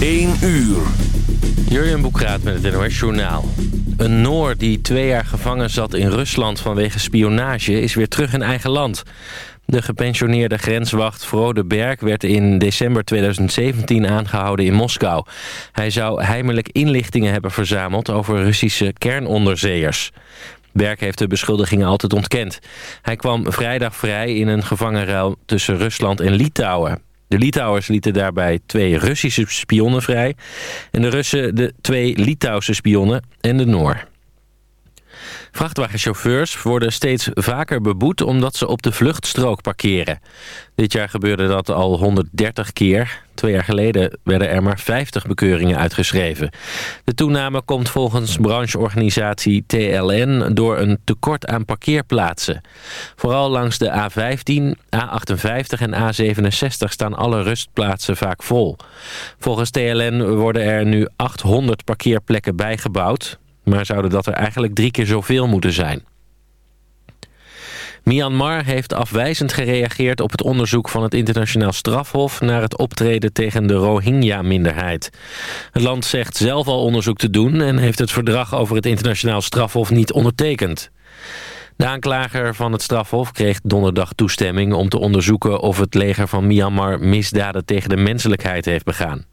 1 uur. Jurjen Boekraat met het NOS Journaal. Een Noor die twee jaar gevangen zat in Rusland vanwege spionage... is weer terug in eigen land. De gepensioneerde grenswacht Frode Berg werd in december 2017 aangehouden in Moskou. Hij zou heimelijk inlichtingen hebben verzameld over Russische kernonderzeeërs. Berg heeft de beschuldigingen altijd ontkend. Hij kwam vrijdag vrij in een gevangenruil tussen Rusland en Litouwen. De Litouwers lieten daarbij twee Russische spionnen vrij... en de Russen de twee Litouwse spionnen en de Noor. Vrachtwagenchauffeurs worden steeds vaker beboet omdat ze op de vluchtstrook parkeren. Dit jaar gebeurde dat al 130 keer. Twee jaar geleden werden er maar 50 bekeuringen uitgeschreven. De toename komt volgens brancheorganisatie TLN door een tekort aan parkeerplaatsen. Vooral langs de A15, A58 en A67 staan alle rustplaatsen vaak vol. Volgens TLN worden er nu 800 parkeerplekken bijgebouwd maar zouden dat er eigenlijk drie keer zoveel moeten zijn. Myanmar heeft afwijzend gereageerd op het onderzoek van het internationaal strafhof naar het optreden tegen de Rohingya-minderheid. Het land zegt zelf al onderzoek te doen en heeft het verdrag over het internationaal strafhof niet ondertekend. De aanklager van het strafhof kreeg donderdag toestemming om te onderzoeken of het leger van Myanmar misdaden tegen de menselijkheid heeft begaan.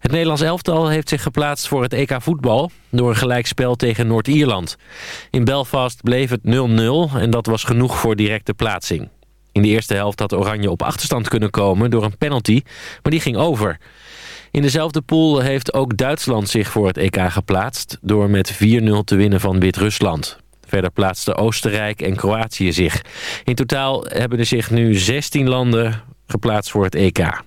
Het Nederlands elftal heeft zich geplaatst voor het EK voetbal... door een gelijkspel tegen Noord-Ierland. In Belfast bleef het 0-0 en dat was genoeg voor directe plaatsing. In de eerste helft had Oranje op achterstand kunnen komen door een penalty... maar die ging over. In dezelfde pool heeft ook Duitsland zich voor het EK geplaatst... door met 4-0 te winnen van Wit-Rusland. Verder plaatsten Oostenrijk en Kroatië zich. In totaal hebben er zich nu 16 landen geplaatst voor het EK.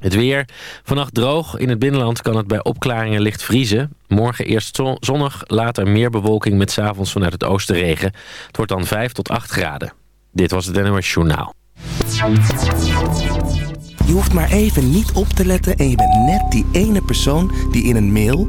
Het weer. Vannacht droog. In het binnenland kan het bij opklaringen licht vriezen. Morgen eerst zonnig, later meer bewolking met s'avonds vanuit het oosten regen. Het wordt dan 5 tot 8 graden. Dit was het NOS Journaal. Je hoeft maar even niet op te letten en je bent net die ene persoon die in een mail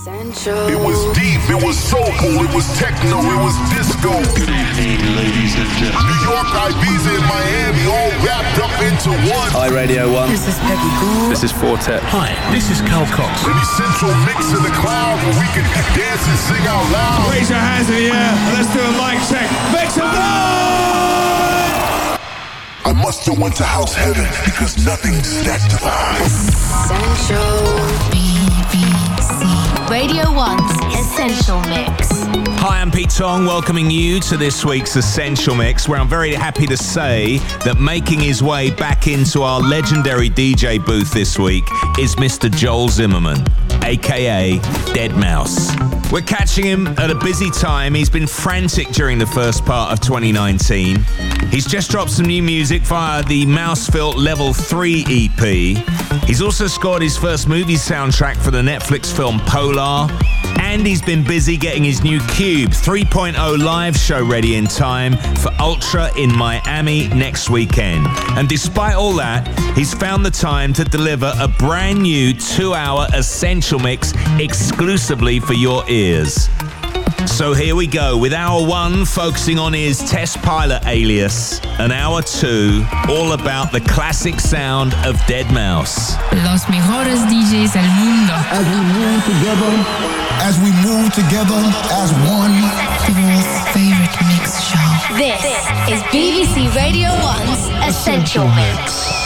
It was deep, it was soulful, it was techno, it was disco. Good evening, ladies and gentlemen. New York, Ibiza, and Miami all wrapped up into one. Hi, Radio 1. This is Peggy Goo. This is Fortet. Hi, this is Cal Cox. Maybe central mix in the cloud where we can dance and sing out loud. Raise your hands in the air and let's do a mic check. Make some noise! I must have went to house heaven because nothing's that divine. Radio 1's Essential Mix. Hi, I'm Pete Tong, welcoming you to this week's Essential Mix, where I'm very happy to say that making his way back into our legendary DJ booth this week is Mr. Joel Zimmerman, aka Dead Mouse. We're catching him at a busy time. He's been frantic during the first part of 2019. He's just dropped some new music via the Mousefelt Level 3 EP. He's also scored his first movie soundtrack for the Netflix film Polar. And he's been busy getting his new Cube 3.0 live show ready in time for Ultra in Miami next weekend. And despite all that, he's found the time to deliver a brand new two hour essential mix exclusively for your ears. So here we go with hour one focusing on his test pilot alias, and hour two all about the classic sound of Dead Mouse. Los mejores DJs del mundo. As we move together, as we move together as one. The world's favorite mix show. This is BBC Radio 1's Essential Mix.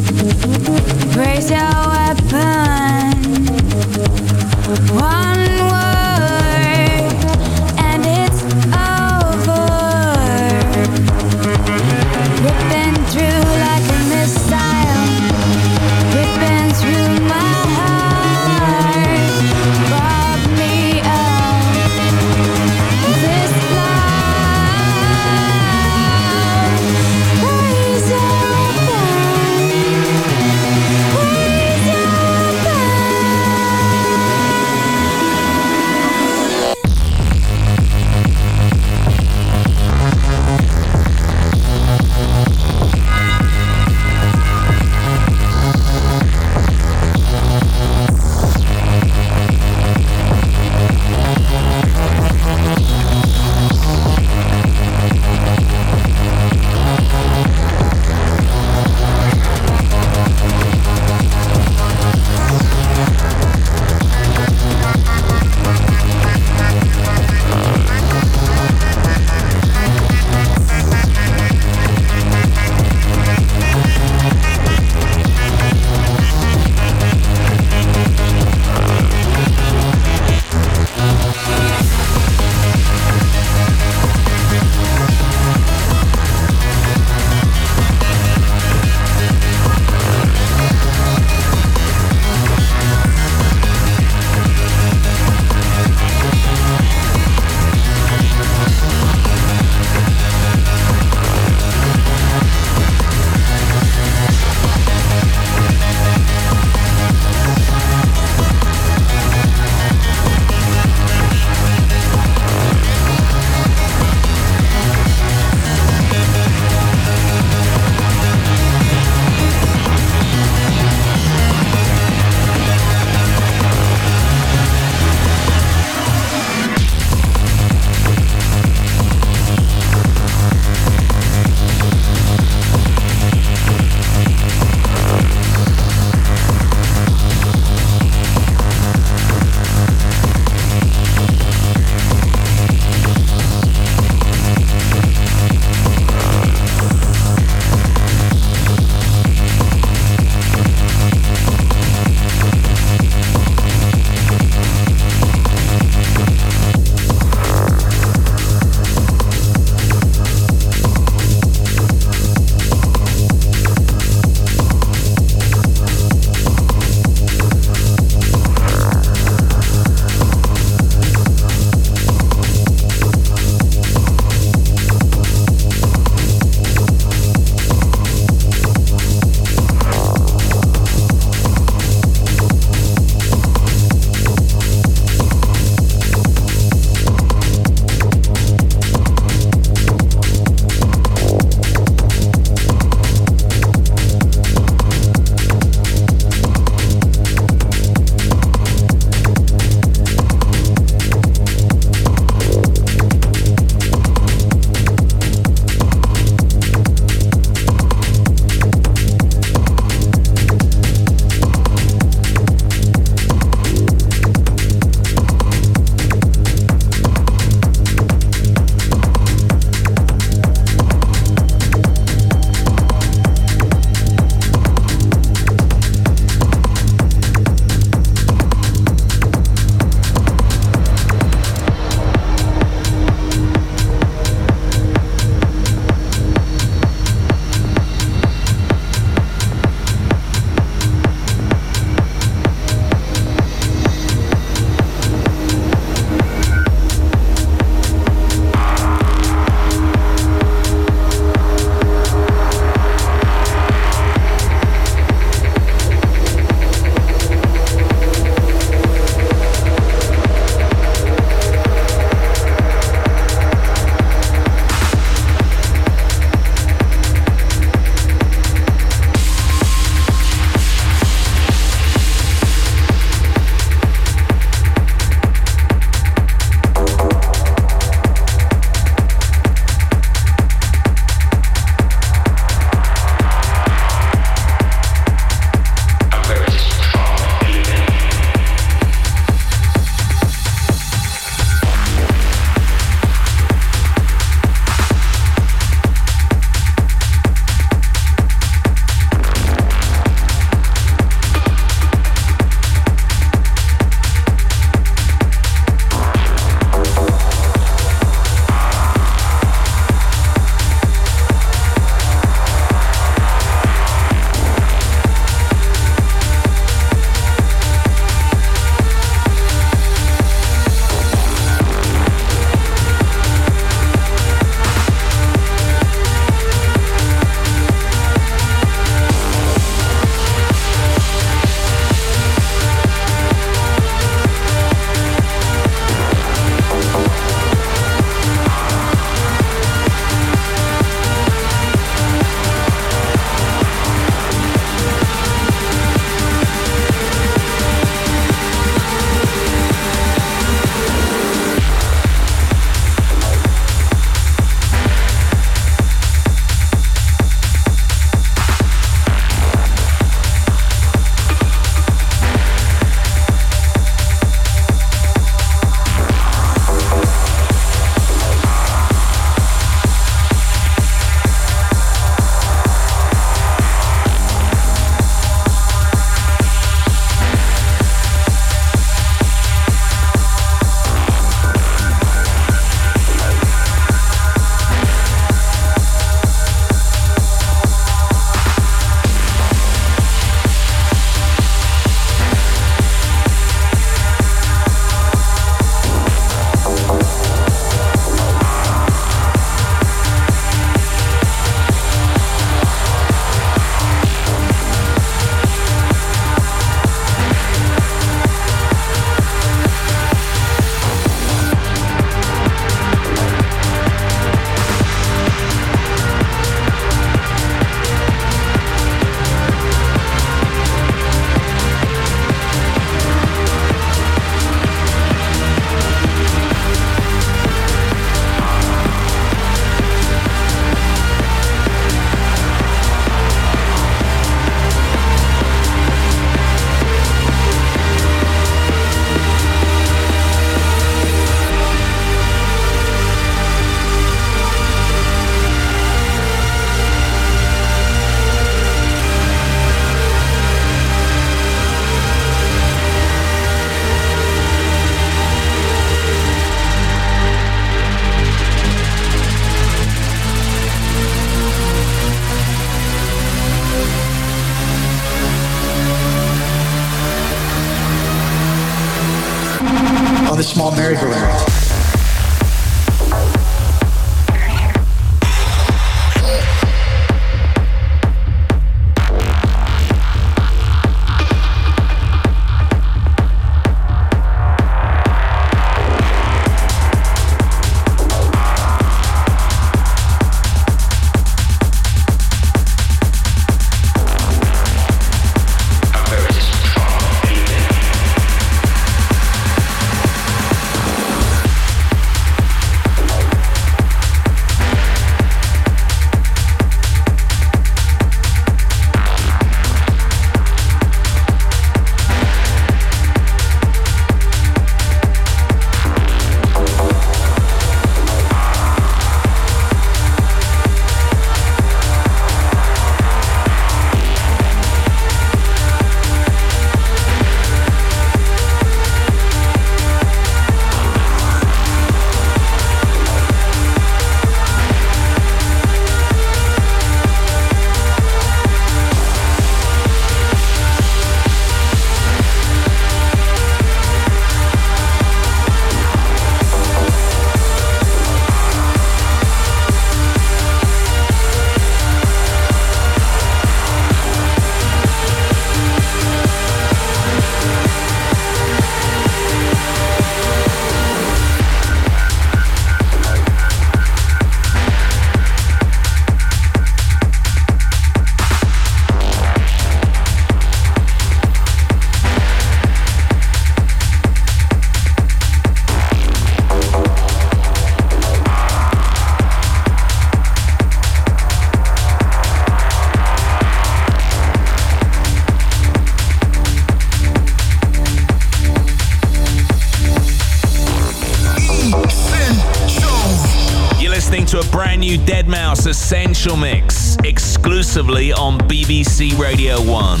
Essential Mix exclusively on BBC Radio 1.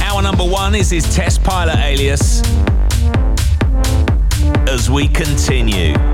Our number one is his test pilot alias. As we continue.